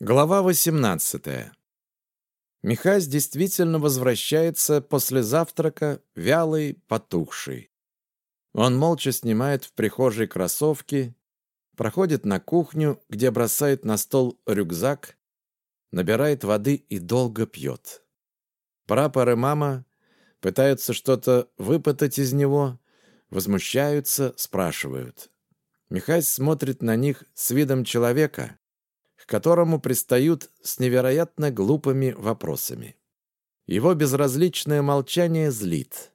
Глава 18. Михась действительно возвращается после завтрака, вялый, потухший. Он молча снимает в прихожей кроссовки, проходит на кухню, где бросает на стол рюкзак, набирает воды и долго пьет. Прапор и мама пытаются что-то выпытать из него, возмущаются, спрашивают. Михась смотрит на них с видом человека, которому пристают с невероятно глупыми вопросами. Его безразличное молчание злит.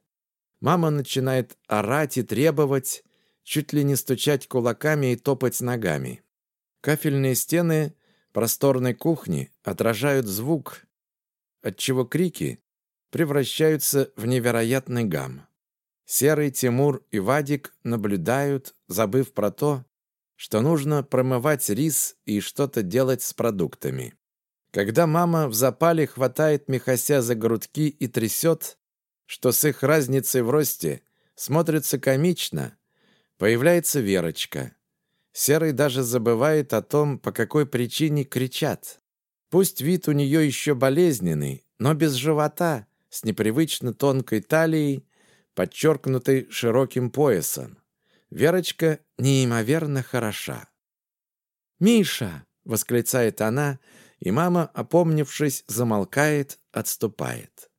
Мама начинает орать и требовать, чуть ли не стучать кулаками и топать ногами. Кафельные стены просторной кухни отражают звук, отчего крики превращаются в невероятный гам. Серый, Тимур и Вадик наблюдают, забыв про то, что нужно промывать рис и что-то делать с продуктами. Когда мама в запале хватает Михася за грудки и трясет, что с их разницей в росте смотрится комично, появляется Верочка. Серый даже забывает о том, по какой причине кричат. Пусть вид у нее еще болезненный, но без живота, с непривычно тонкой талией, подчеркнутой широким поясом. Верочка неимоверно хороша. «Миша!» — восклицает она, и мама, опомнившись, замолкает, отступает.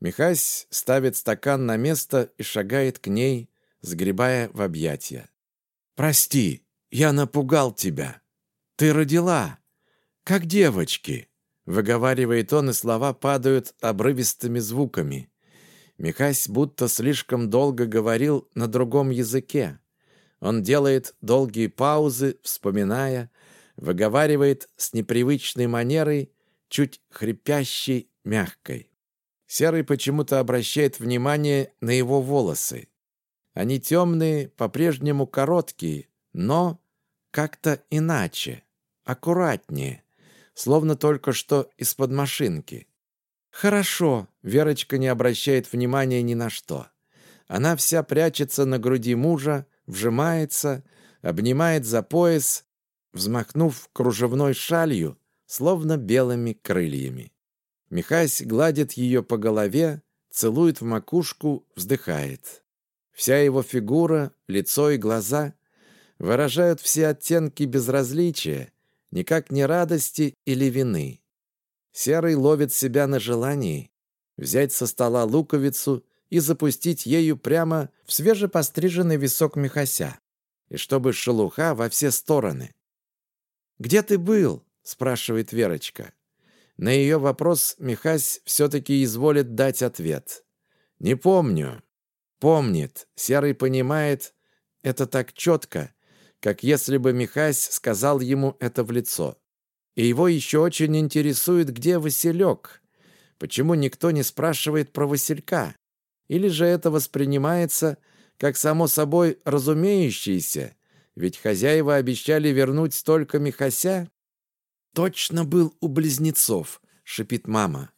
Михась ставит стакан на место и шагает к ней, сгребая в объятия. «Прости, я напугал тебя. Ты родила, как девочки!» Выговаривает он, и слова падают обрывистыми звуками. Михась будто слишком долго говорил на другом языке. Он делает долгие паузы, вспоминая, выговаривает с непривычной манерой, чуть хрипящей, мягкой. Серый почему-то обращает внимание на его волосы. Они темные, по-прежнему короткие, но как-то иначе, аккуратнее, словно только что из-под машинки. «Хорошо», — Верочка не обращает внимания ни на что. Она вся прячется на груди мужа, вжимается, обнимает за пояс, взмахнув кружевной шалью, словно белыми крыльями. Михась гладит ее по голове, целует в макушку, вздыхает. Вся его фигура, лицо и глаза выражают все оттенки безразличия, никак не радости или вины. Серый ловит себя на желании взять со стола луковицу и запустить ею прямо в свежепостриженный висок Михася, и чтобы шелуха во все стороны. «Где ты был?» — спрашивает Верочка. На ее вопрос Михась все-таки изволит дать ответ. «Не помню». Помнит, Серый понимает это так четко, как если бы Михась сказал ему это в лицо. И его еще очень интересует, где Василек. Почему никто не спрашивает про Василька? Или же это воспринимается как само собой разумеющееся, ведь хозяева обещали вернуть только Михася? «Точно был у близнецов», — шипит мама.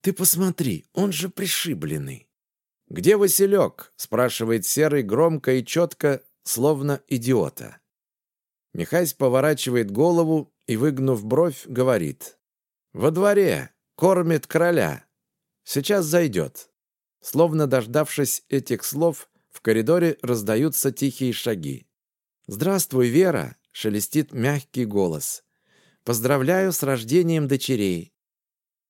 «Ты посмотри, он же пришибленный». «Где Василек?» — спрашивает Серый громко и четко, словно идиота. Михась поворачивает голову и, выгнув бровь, говорит. «Во дворе! Кормит короля! Сейчас зайдет!» Словно дождавшись этих слов, в коридоре раздаются тихие шаги. «Здравствуй, Вера!» — шелестит мягкий голос. «Поздравляю с рождением дочерей!»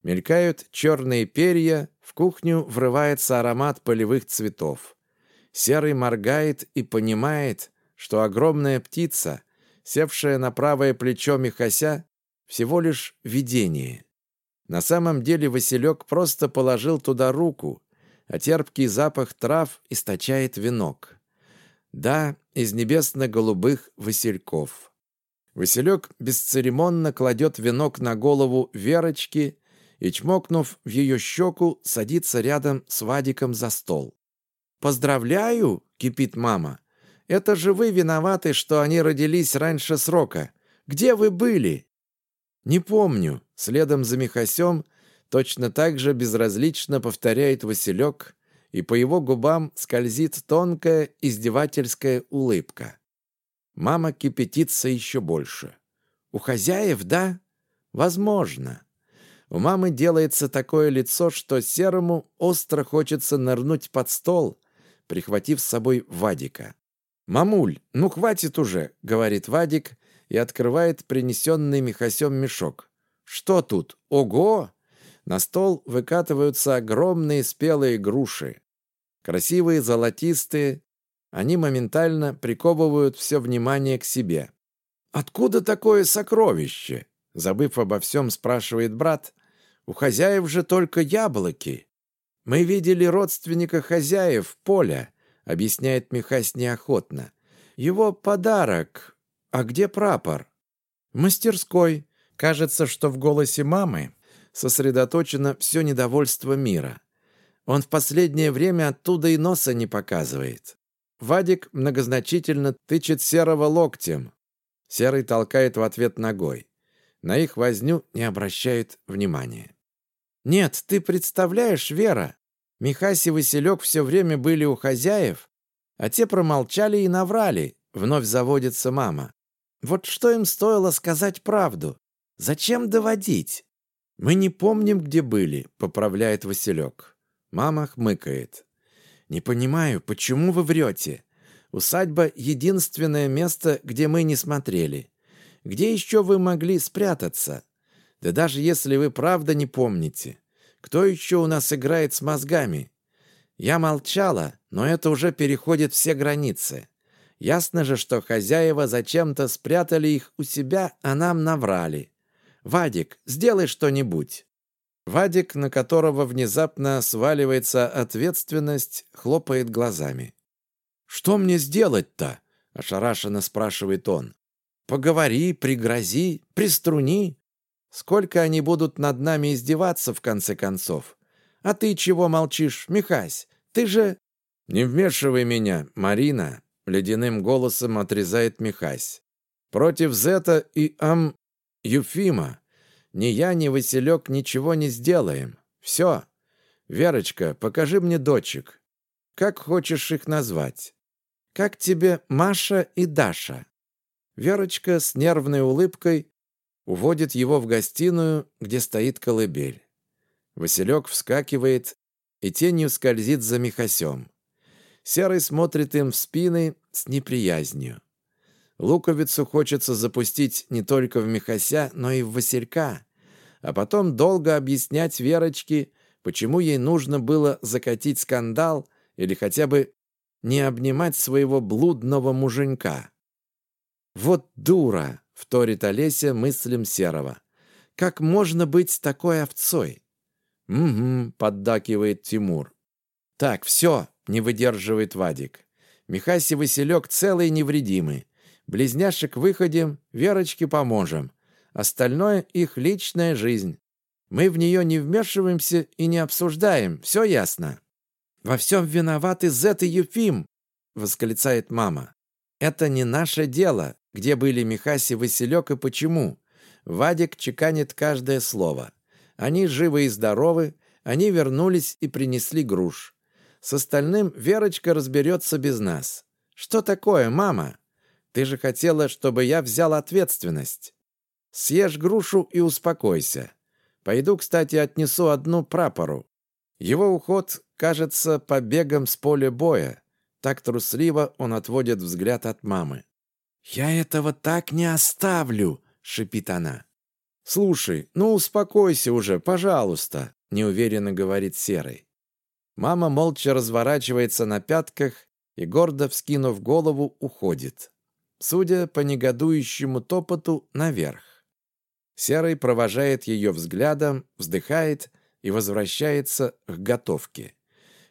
Мелькают черные перья, в кухню врывается аромат полевых цветов. Серый моргает и понимает, что огромная птица, севшая на правое плечо Михася, всего лишь видение. На самом деле Василек просто положил туда руку, а терпкий запах трав источает венок. Да, из небесно-голубых васильков. Василек бесцеремонно кладет венок на голову Верочки и, чмокнув в ее щеку, садится рядом с Вадиком за стол. «Поздравляю!» — кипит мама. «Это же вы виноваты, что они родились раньше срока. Где вы были?» «Не помню», — следом за Михасем Точно так же безразлично повторяет Василек, и по его губам скользит тонкая издевательская улыбка. Мама кипятится еще больше. «У хозяев, да? Возможно. У мамы делается такое лицо, что Серому остро хочется нырнуть под стол, прихватив с собой Вадика. «Мамуль, ну хватит уже», — говорит Вадик и открывает принесенный Михасем мешок. «Что тут? Ого!» На стол выкатываются огромные спелые груши. Красивые, золотистые. Они моментально приковывают все внимание к себе. «Откуда такое сокровище?» Забыв обо всем, спрашивает брат. «У хозяев же только яблоки». «Мы видели родственника хозяев, Поля», — объясняет Михась неохотно. «Его подарок. А где прапор?» «В мастерской. Кажется, что в голосе мамы сосредоточено все недовольство мира. Он в последнее время оттуда и носа не показывает. Вадик многозначительно тычет Серого локтем. Серый толкает в ответ ногой. На их возню не обращает внимания. «Нет, ты представляешь, Вера, Михась и Василек все время были у хозяев, а те промолчали и наврали», — вновь заводится мама. «Вот что им стоило сказать правду? Зачем доводить?» «Мы не помним, где были», — поправляет Василек. Мама хмыкает. «Не понимаю, почему вы врете? Усадьба — единственное место, где мы не смотрели. Где еще вы могли спрятаться? Да даже если вы правда не помните. Кто еще у нас играет с мозгами? Я молчала, но это уже переходит все границы. Ясно же, что хозяева зачем-то спрятали их у себя, а нам наврали. «Вадик, сделай что-нибудь!» Вадик, на которого внезапно сваливается ответственность, хлопает глазами. «Что мне сделать-то?» — ошарашенно спрашивает он. «Поговори, пригрози, приструни. Сколько они будут над нами издеваться, в конце концов? А ты чего молчишь, Михась? Ты же...» «Не вмешивай меня, Марина!» — ледяным голосом отрезает Михась. «Против Зета и Ам... Юфима ни я, ни Василек ничего не сделаем. Все. Верочка, покажи мне дочек. Как хочешь их назвать? Как тебе Маша и Даша?» Верочка с нервной улыбкой уводит его в гостиную, где стоит колыбель. Василек вскакивает и тенью скользит за Михасем. Серый смотрит им в спины с неприязнью. Луковицу хочется запустить не только в Михася, но и в Василька, а потом долго объяснять Верочке, почему ей нужно было закатить скандал или хотя бы не обнимать своего блудного муженька. «Вот дура!» — вторит Олеся мыслям Серого. «Как можно быть такой овцой?» «Угу», — поддакивает Тимур. «Так, все», — не выдерживает Вадик. «Михась и Василек целый невредимый. Близняшек выходим, Верочке поможем. Остальное — их личная жизнь. Мы в нее не вмешиваемся и не обсуждаем, все ясно». «Во всем виноваты Зет и Юфим!» — восклицает мама. «Это не наше дело, где были Михаси, Василек и почему». Вадик чеканит каждое слово. Они живы и здоровы, они вернулись и принесли груш. С остальным Верочка разберется без нас. Что такое, мама? Ты же хотела, чтобы я взял ответственность. Съешь грушу и успокойся. Пойду, кстати, отнесу одну прапору. Его уход кажется побегом с поля боя. Так трусливо он отводит взгляд от мамы. «Я этого так не оставлю!» — шипит она. «Слушай, ну успокойся уже, пожалуйста!» — неуверенно говорит Серый. Мама молча разворачивается на пятках и, гордо вскинув голову, уходит судя по негодующему топоту, наверх. Серый провожает ее взглядом, вздыхает и возвращается к готовке.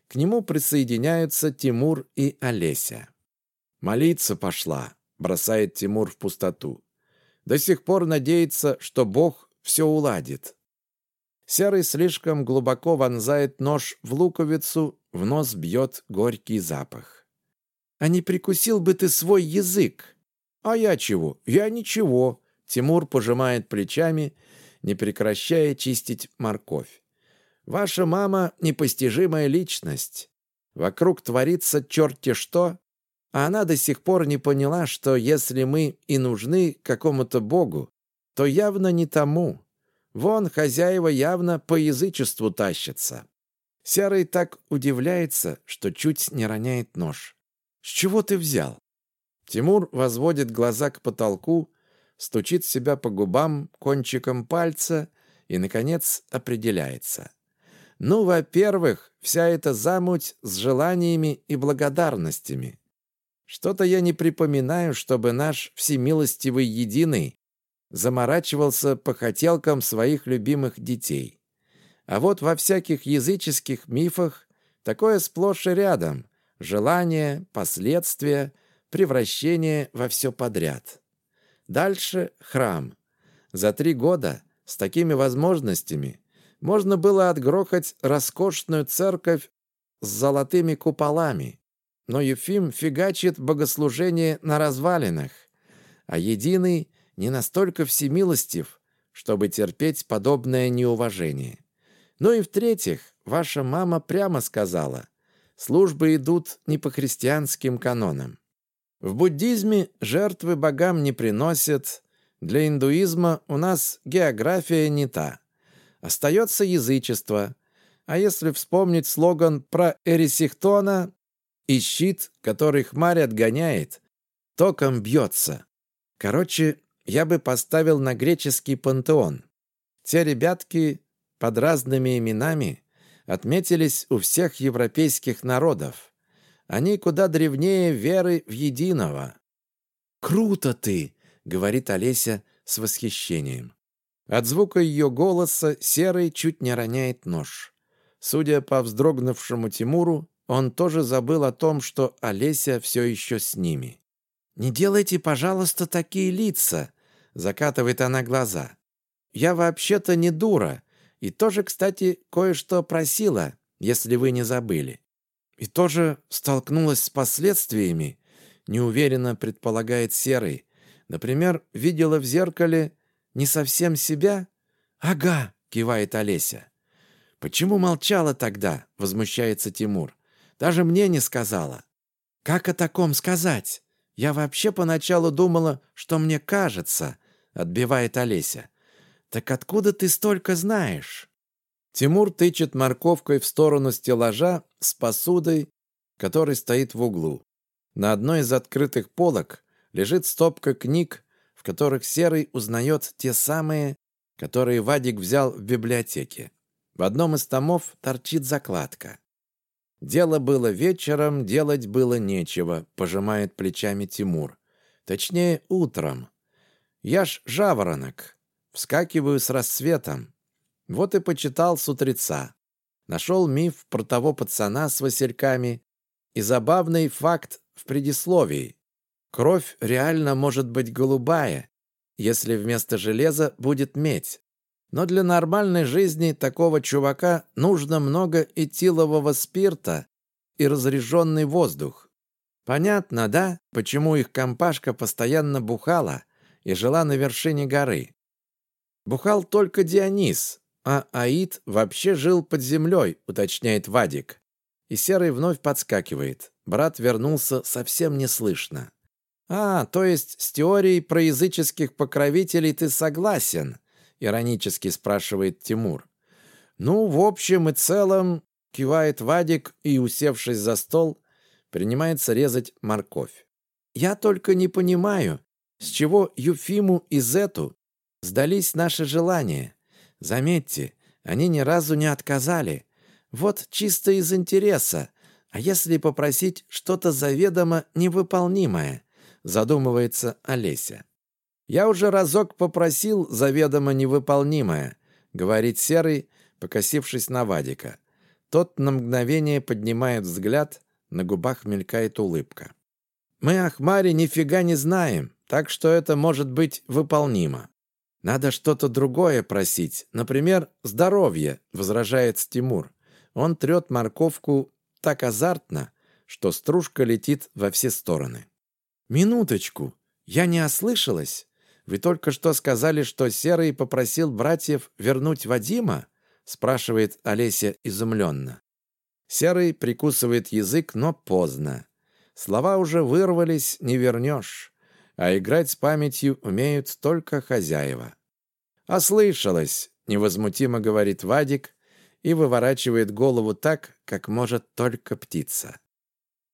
К нему присоединяются Тимур и Олеся. «Молиться пошла», — бросает Тимур в пустоту. «До сих пор надеется, что Бог все уладит». Серый слишком глубоко вонзает нож в луковицу, в нос бьет горький запах. «А не прикусил бы ты свой язык?» «А я чего? Я ничего!» Тимур пожимает плечами, не прекращая чистить морковь. «Ваша мама — непостижимая личность. Вокруг творится черти что, а она до сих пор не поняла, что если мы и нужны какому-то богу, то явно не тому. Вон хозяева явно по язычеству тащатся. Серый так удивляется, что чуть не роняет нож. «С чего ты взял?» Тимур возводит глаза к потолку, стучит себя по губам кончиком пальца и, наконец, определяется. Ну, во-первых, вся эта замуть с желаниями и благодарностями. Что-то я не припоминаю, чтобы наш всемилостивый единый заморачивался по хотелкам своих любимых детей. А вот во всяких языческих мифах такое сплошь и рядом. Желание, последствия, превращение во все подряд. Дальше храм. За три года с такими возможностями можно было отгрохать роскошную церковь с золотыми куполами. Но Ефим фигачит богослужение на развалинах, а Единый не настолько всемилостив, чтобы терпеть подобное неуважение. Ну и в-третьих, ваша мама прямо сказала, службы идут не по христианским канонам. В буддизме жертвы богам не приносят, для индуизма у нас география не та. Остается язычество. А если вспомнить слоган про Эрисихтона и щит, который хмарь отгоняет, током бьется. Короче, я бы поставил на греческий пантеон. Те ребятки под разными именами отметились у всех европейских народов. Они куда древнее веры в единого. «Круто ты!» — говорит Олеся с восхищением. От звука ее голоса Серый чуть не роняет нож. Судя по вздрогнувшему Тимуру, он тоже забыл о том, что Олеся все еще с ними. «Не делайте, пожалуйста, такие лица!» — закатывает она глаза. «Я вообще-то не дура, и тоже, кстати, кое-что просила, если вы не забыли. И тоже столкнулась с последствиями, неуверенно предполагает Серый. Например, видела в зеркале не совсем себя? Ага, кивает Олеся. Почему молчала тогда? Возмущается Тимур. Даже мне не сказала. Как о таком сказать? Я вообще поначалу думала, что мне кажется, отбивает Олеся. Так откуда ты столько знаешь? Тимур тычет морковкой в сторону стеллажа с посудой, который стоит в углу. На одной из открытых полок лежит стопка книг в которых Серый узнает те самые, которые Вадик взял в библиотеке. В одном из томов торчит закладка. «Дело было вечером, делать было нечего», — пожимает плечами Тимур. «Точнее, утром. Я ж жаворонок. Вскакиваю с рассветом. Вот и почитал с утреца. Нашел миф про того пацана с васильками и забавный факт в предисловии. Кровь реально может быть голубая, если вместо железа будет медь. Но для нормальной жизни такого чувака нужно много этилового спирта и разряженный воздух. Понятно, да, почему их компашка постоянно бухала и жила на вершине горы. Бухал только Дионис, а Аид вообще жил под землей, уточняет Вадик. И Серый вновь подскакивает. Брат вернулся совсем неслышно. «А, то есть с теорией про языческих покровителей ты согласен?» — иронически спрашивает Тимур. «Ну, в общем и целом...» — кивает Вадик и, усевшись за стол, принимается резать морковь. «Я только не понимаю, с чего Юфиму и Зету сдались наши желания. Заметьте, они ни разу не отказали. Вот чисто из интереса. А если попросить что-то заведомо невыполнимое?» задумывается Олеся. «Я уже разок попросил заведомо невыполнимое», — говорит Серый, покосившись на Вадика. Тот на мгновение поднимает взгляд, на губах мелькает улыбка. «Мы о Хмаре нифига не знаем, так что это может быть выполнимо. Надо что-то другое просить, например, здоровье», — возражает Тимур. Он трет морковку так азартно, что стружка летит во все стороны. «Минуточку, я не ослышалась? Вы только что сказали, что Серый попросил братьев вернуть Вадима?» спрашивает Олеся изумленно. Серый прикусывает язык, но поздно. Слова уже вырвались, не вернешь. А играть с памятью умеют только хозяева. «Ослышалась!» невозмутимо говорит Вадик и выворачивает голову так, как может только птица.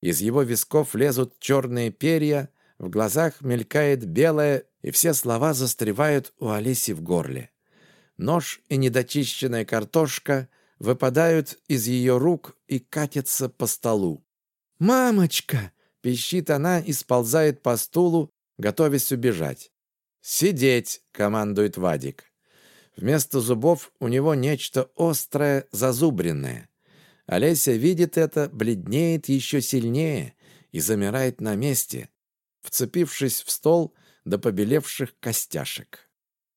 Из его висков лезут черные перья, в глазах мелькает белое, и все слова застревают у Олеси в горле. Нож и недочищенная картошка выпадают из ее рук и катятся по столу. «Мамочка!» — пищит она и сползает по стулу, готовясь убежать. «Сидеть!» — командует Вадик. Вместо зубов у него нечто острое, зазубренное. Олеся видит это, бледнеет еще сильнее и замирает на месте, вцепившись в стол до побелевших костяшек.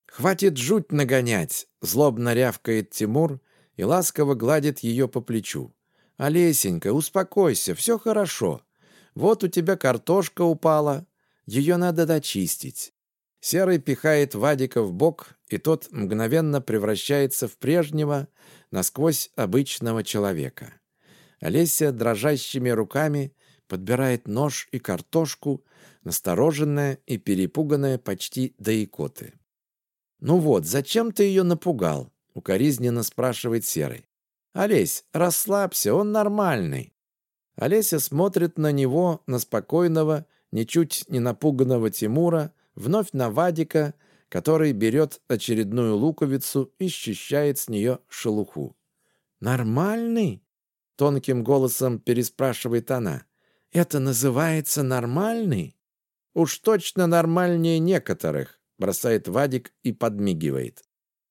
«Хватит жуть нагонять!» — злобно рявкает Тимур и ласково гладит ее по плечу. «Олесенька, успокойся, все хорошо. Вот у тебя картошка упала, ее надо дочистить. Серый пихает Вадика в бок, и тот мгновенно превращается в прежнего, насквозь обычного человека. Олеся дрожащими руками подбирает нож и картошку, настороженная и перепуганная почти до икоты. «Ну вот, зачем ты ее напугал?» — укоризненно спрашивает Серый. «Олесь, расслабься, он нормальный». Олеся смотрит на него, на спокойного, ничуть не напуганного Тимура, вновь на Вадика, который берет очередную луковицу и счищает с нее шелуху. «Нормальный?» — тонким голосом переспрашивает она. «Это называется нормальный?» «Уж точно нормальнее некоторых», — бросает Вадик и подмигивает.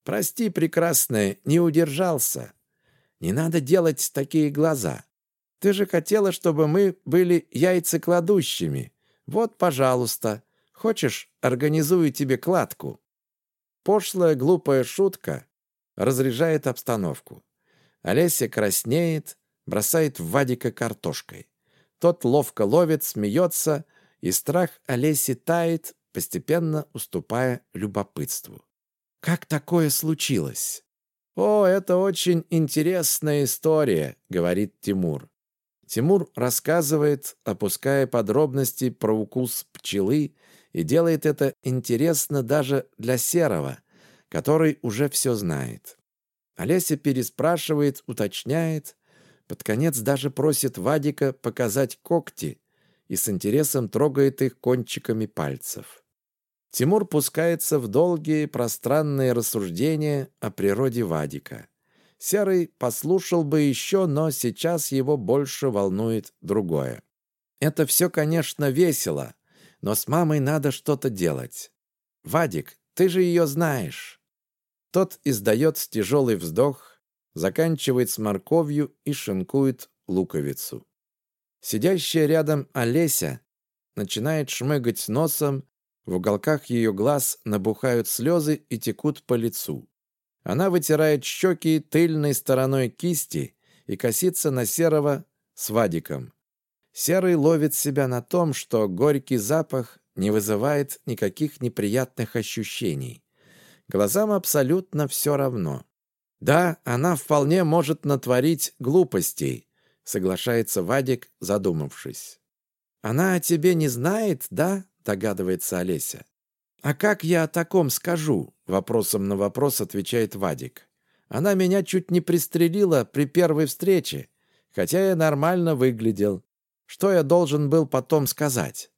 «Прости, прекрасная, не удержался. Не надо делать такие глаза. Ты же хотела, чтобы мы были яйцекладущими. Вот, пожалуйста, Хочешь, организую тебе кладку?» Пошлая глупая шутка разряжает обстановку. Олеся краснеет, бросает в Вадика картошкой. Тот ловко ловит, смеется, и страх Олеси тает, постепенно уступая любопытству. «Как такое случилось?» «О, это очень интересная история», — говорит Тимур. Тимур рассказывает, опуская подробности про укус пчелы и делает это интересно даже для Серого, который уже все знает. Олеся переспрашивает, уточняет, под конец даже просит Вадика показать когти и с интересом трогает их кончиками пальцев. Тимур пускается в долгие пространные рассуждения о природе Вадика. Серый послушал бы еще, но сейчас его больше волнует другое. Это все, конечно, весело, но с мамой надо что-то делать. Вадик, ты же ее знаешь. Тот издает тяжелый вздох, заканчивает с морковью и шинкует луковицу. Сидящая рядом Олеся начинает шмыгать носом, в уголках ее глаз набухают слезы и текут по лицу. Она вытирает щеки тыльной стороной кисти и косится на Серого с Вадиком. Серый ловит себя на том, что горький запах не вызывает никаких неприятных ощущений. Глазам абсолютно все равно. Да, она вполне может натворить глупостей, соглашается Вадик, задумавшись. Она о тебе не знает, да? догадывается Олеся. А как я о таком скажу? Вопросом на вопрос отвечает Вадик. Она меня чуть не пристрелила при первой встрече, хотя я нормально выглядел. Что я должен был потом сказать?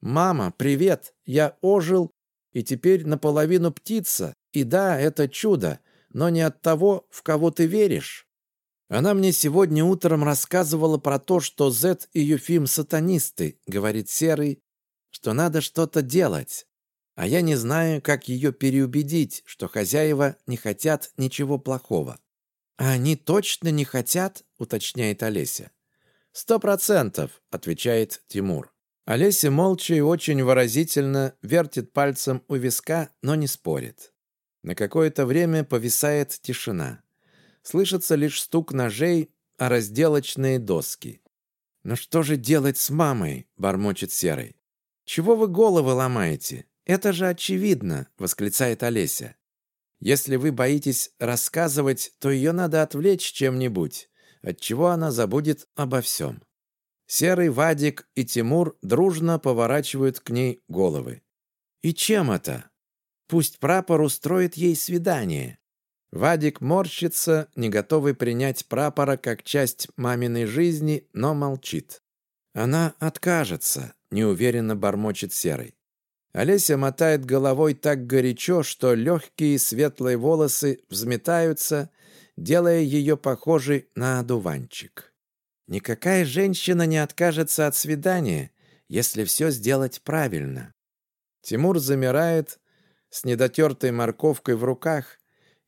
«Мама, привет! Я ожил, и теперь наполовину птица. И да, это чудо, но не от того, в кого ты веришь». Она мне сегодня утром рассказывала про то, что Зет и Юфим сатанисты, говорит Серый, что надо что-то делать. А я не знаю, как ее переубедить, что хозяева не хотят ничего плохого. «А они точно не хотят?» — уточняет Олеся. «Сто процентов», — отвечает Тимур. Олеся молча и очень выразительно вертит пальцем у виска, но не спорит. На какое-то время повисает тишина. Слышится лишь стук ножей о разделочные доски. «Ну что же делать с мамой?» — бормочет Серый. «Чего вы головы ломаете? Это же очевидно!» — восклицает Олеся. «Если вы боитесь рассказывать, то ее надо отвлечь чем-нибудь отчего она забудет обо всем. Серый Вадик и Тимур дружно поворачивают к ней головы. И чем это? Пусть прапор устроит ей свидание. Вадик морщится, не готовый принять прапора как часть маминой жизни, но молчит. Она откажется, неуверенно бормочет Серый. Олеся мотает головой так горячо, что легкие светлые волосы взметаются, делая ее похожей на одуванчик. Никакая женщина не откажется от свидания, если все сделать правильно. Тимур замирает с недотертой морковкой в руках,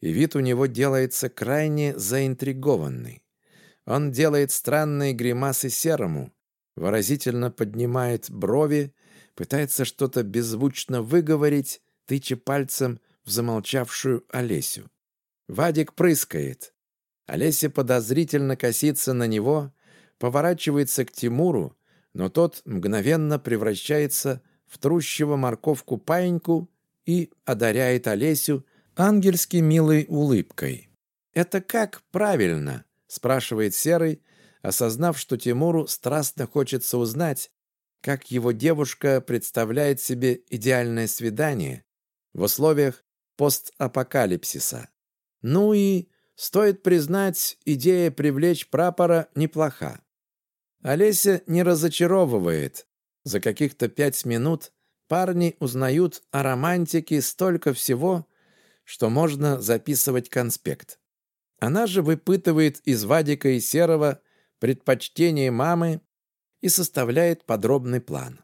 и вид у него делается крайне заинтригованный. Он делает странные гримасы серому, выразительно поднимает брови, пытается что-то беззвучно выговорить, тыча пальцем в замолчавшую Олесю. Вадик прыскает. Олеся подозрительно косится на него, поворачивается к Тимуру, но тот мгновенно превращается в трущего морковку паиньку и одаряет Олесю ангельски милой улыбкой. «Это как правильно?» – спрашивает Серый, осознав, что Тимуру страстно хочется узнать, как его девушка представляет себе идеальное свидание в условиях постапокалипсиса. Ну и, стоит признать, идея привлечь прапора неплоха. Олеся не разочаровывает. За каких-то пять минут парни узнают о романтике столько всего, что можно записывать конспект. Она же выпытывает из Вадика и Серого предпочтение мамы и составляет подробный план.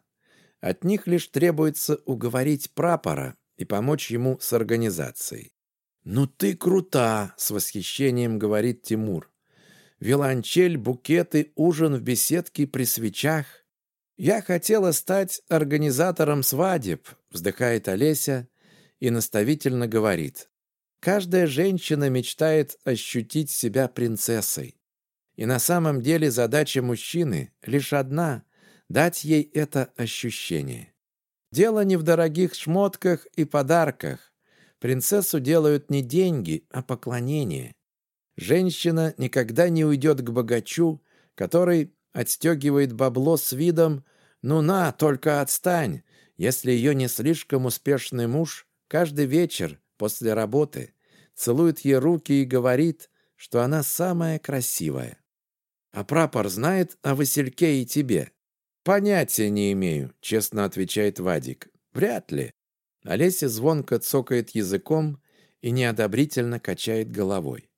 От них лишь требуется уговорить прапора и помочь ему с организацией. «Ну ты крута!» — с восхищением говорит Тимур. «Виолончель, букеты, ужин в беседке при свечах. Я хотела стать организатором свадеб», — вздыхает Олеся и наставительно говорит. «Каждая женщина мечтает ощутить себя принцессой. И на самом деле задача мужчины лишь одна — дать ей это ощущение. Дело не в дорогих шмотках и подарках. Принцессу делают не деньги, а поклонение. Женщина никогда не уйдет к богачу, который отстегивает бабло с видом «Ну на, только отстань», если ее не слишком успешный муж каждый вечер после работы целует ей руки и говорит, что она самая красивая. А прапор знает о Васильке и тебе? Понятия не имею, честно отвечает Вадик. Вряд ли. Олеся звонко цокает языком и неодобрительно качает головой.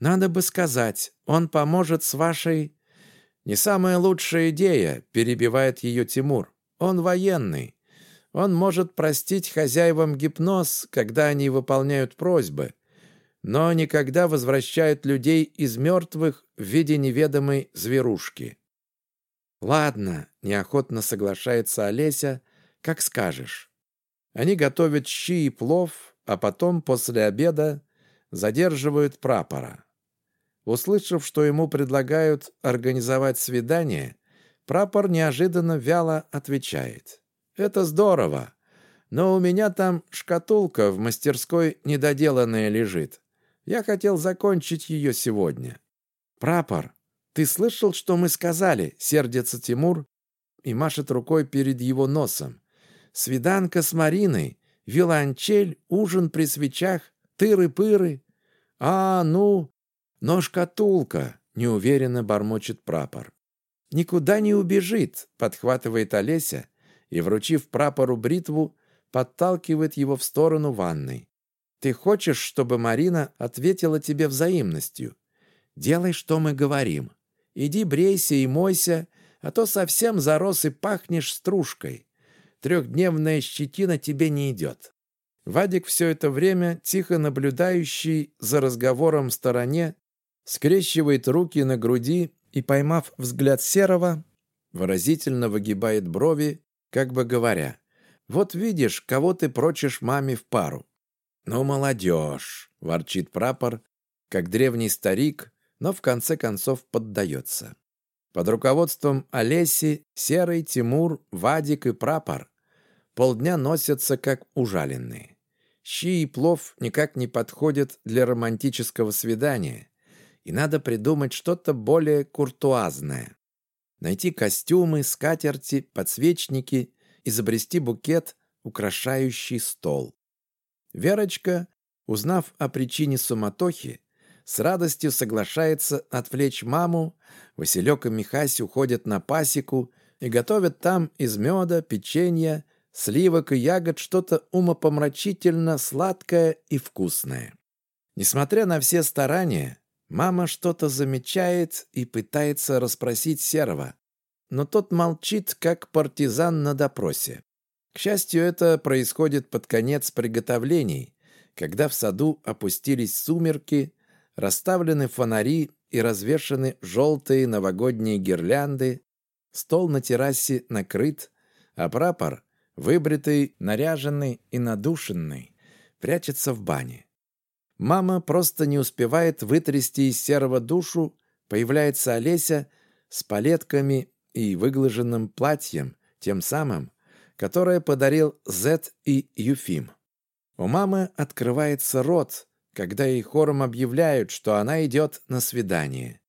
Надо бы сказать, он поможет с вашей... Не самая лучшая идея, перебивает ее Тимур. Он военный. Он может простить хозяевам гипноз, когда они выполняют просьбы, но никогда возвращает людей из мертвых в виде неведомой зверушки. «Ладно», — неохотно соглашается Олеся, — «как скажешь». Они готовят щи и плов, а потом, после обеда, задерживают прапора. Услышав, что ему предлагают организовать свидание, прапор неожиданно вяло отвечает. «Это здорово, но у меня там шкатулка в мастерской недоделанная лежит. Я хотел закончить ее сегодня. Прапор, ты слышал, что мы сказали? Сердится Тимур и машет рукой перед его носом. Свиданка с Мариной, виолончель, ужин при свечах, тыры-пыры. А, ну, но шкатулка, неуверенно бормочет прапор. Никуда не убежит, подхватывает Олеся и, вручив прапору бритву, подталкивает его в сторону ванной. Ты хочешь, чтобы Марина ответила тебе взаимностью? Делай, что мы говорим. Иди брейся и мойся, а то совсем зарос и пахнешь стружкой. Трехдневная щетина тебе не идет». Вадик все это время, тихо наблюдающий за разговором в стороне, скрещивает руки на груди и, поймав взгляд Серого, выразительно выгибает брови, как бы говоря, «Вот видишь, кого ты прочишь маме в пару. «Ну, молодежь!» — ворчит прапор, как древний старик, но в конце концов поддается. Под руководством Олеси, Серый, Тимур, Вадик и прапор полдня носятся как ужаленные. Щи и плов никак не подходят для романтического свидания, и надо придумать что-то более куртуазное. Найти костюмы, скатерти, подсвечники, изобрести букет, украшающий стол. Верочка Узнав о причине суматохи, с радостью соглашается отвлечь маму, Василек и Михась уходят на пасеку и готовят там из меда, печенья, сливок и ягод что-то умопомрачительно сладкое и вкусное. Несмотря на все старания, мама что-то замечает и пытается расспросить Серого, но тот молчит, как партизан на допросе. К счастью, это происходит под конец приготовлений, когда в саду опустились сумерки, расставлены фонари и развешаны желтые новогодние гирлянды, стол на террасе накрыт, а прапор, выбритый, наряженный и надушенный, прячется в бане. Мама просто не успевает вытрясти из серого душу, появляется Олеся с палетками и выглаженным платьем, тем самым, которое подарил Зет и Юфим. У мамы открывается рот, когда ей хором объявляют, что она идет на свидание.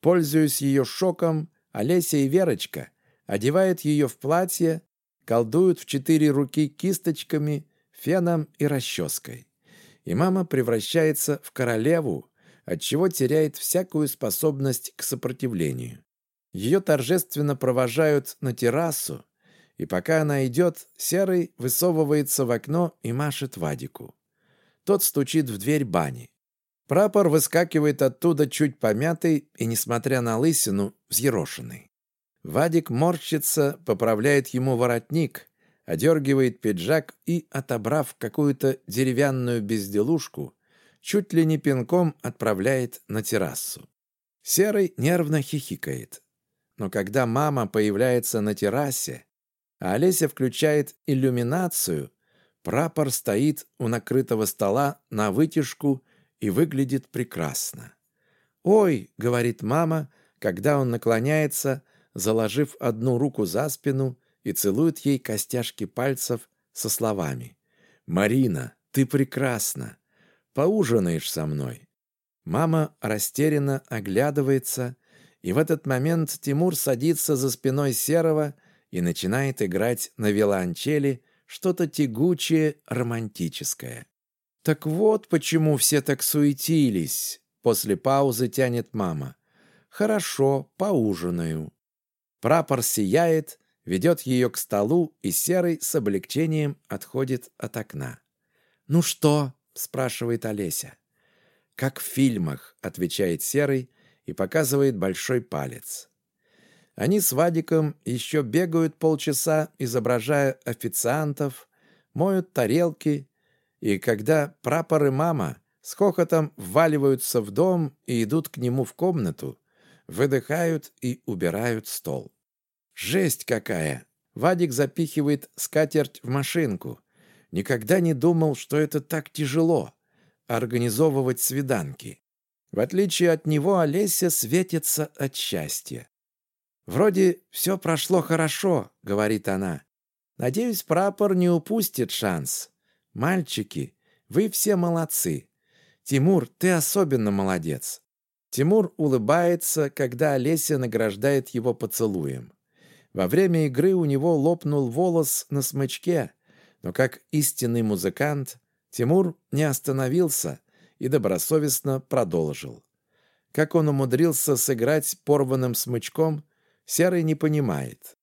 Пользуясь ее шоком, Олеся и Верочка одевают ее в платье, колдуют в четыре руки кисточками, феном и расческой. И мама превращается в королеву, отчего теряет всякую способность к сопротивлению. Ее торжественно провожают на террасу, и пока она идет, Серый высовывается в окно и машет Вадику. Тот стучит в дверь бани. Прапор выскакивает оттуда чуть помятый и, несмотря на лысину, взъерошенный. Вадик морщится, поправляет ему воротник, одергивает пиджак и, отобрав какую-то деревянную безделушку, чуть ли не пинком отправляет на террасу. Серый нервно хихикает. Но когда мама появляется на террасе, а Олеся включает иллюминацию, Прапор стоит у накрытого стола на вытяжку и выглядит прекрасно. «Ой!» — говорит мама, когда он наклоняется, заложив одну руку за спину и целует ей костяшки пальцев со словами. «Марина, ты прекрасна! Поужинаешь со мной!» Мама растерянно оглядывается, и в этот момент Тимур садится за спиной Серого и начинает играть на виолончели — что-то тягучее, романтическое. «Так вот почему все так суетились», — после паузы тянет мама. «Хорошо, поужинаю». Прапор сияет, ведет ее к столу, и Серый с облегчением отходит от окна. «Ну что?» — спрашивает Олеся. «Как в фильмах», — отвечает Серый и показывает большой палец. Они с Вадиком еще бегают полчаса, изображая официантов, моют тарелки, и когда прапор и мама с хохотом вваливаются в дом и идут к нему в комнату, выдыхают и убирают стол. Жесть какая! Вадик запихивает скатерть в машинку. Никогда не думал, что это так тяжело — организовывать свиданки. В отличие от него Олеся светится от счастья. «Вроде все прошло хорошо», — говорит она. «Надеюсь, прапор не упустит шанс. Мальчики, вы все молодцы. Тимур, ты особенно молодец». Тимур улыбается, когда Олеся награждает его поцелуем. Во время игры у него лопнул волос на смычке, но как истинный музыкант Тимур не остановился и добросовестно продолжил. Как он умудрился сыграть порванным смычком — Серый не понимает.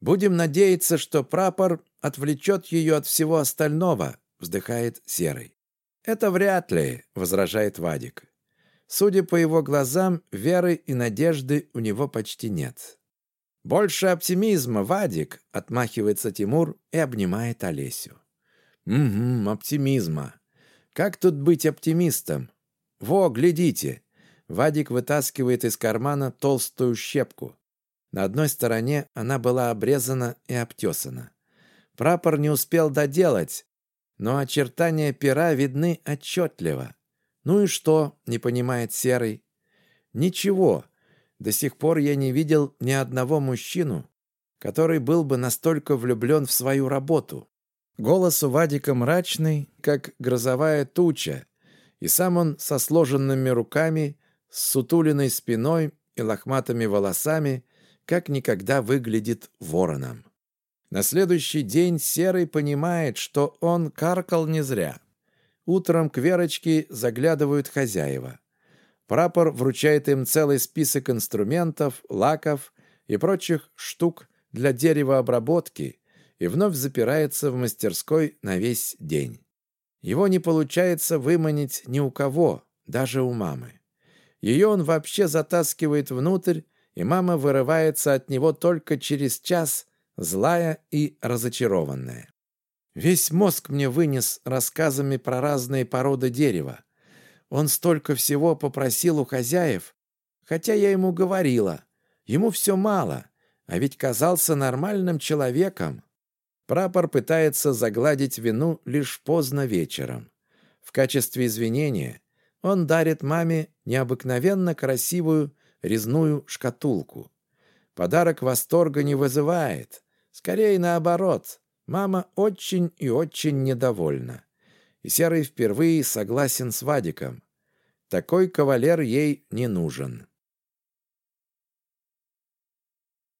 «Будем надеяться, что прапор отвлечет ее от всего остального», — вздыхает Серый. «Это вряд ли», — возражает Вадик. Судя по его глазам, веры и надежды у него почти нет. «Больше оптимизма, Вадик!» — отмахивается Тимур и обнимает Олесю. «Угу, оптимизма. Как тут быть оптимистом? Во, глядите!» Вадик вытаскивает из кармана толстую щепку. На одной стороне она была обрезана и обтесана. Прапор не успел доделать, но очертания пера видны отчетливо. «Ну и что?» — не понимает Серый. «Ничего. До сих пор я не видел ни одного мужчину, который был бы настолько влюблен в свою работу. Голос у Вадика мрачный, как грозовая туча, и сам он со сложенными руками, с сутулиной спиной и лохматыми волосами как никогда выглядит вороном. На следующий день Серый понимает, что он каркал не зря. Утром к Верочке заглядывают хозяева. Прапор вручает им целый список инструментов, лаков и прочих штук для деревообработки и вновь запирается в мастерской на весь день. Его не получается выманить ни у кого, даже у мамы. Ее он вообще затаскивает внутрь, и мама вырывается от него только через час, злая и разочарованная. Весь мозг мне вынес рассказами про разные породы дерева. Он столько всего попросил у хозяев, хотя я ему говорила. Ему все мало, а ведь казался нормальным человеком. Прапор пытается загладить вину лишь поздно вечером. В качестве извинения он дарит маме необыкновенно красивую резную шкатулку. Подарок восторга не вызывает. Скорее наоборот. Мама очень и очень недовольна. И Серый впервые согласен с Вадиком. Такой кавалер ей не нужен.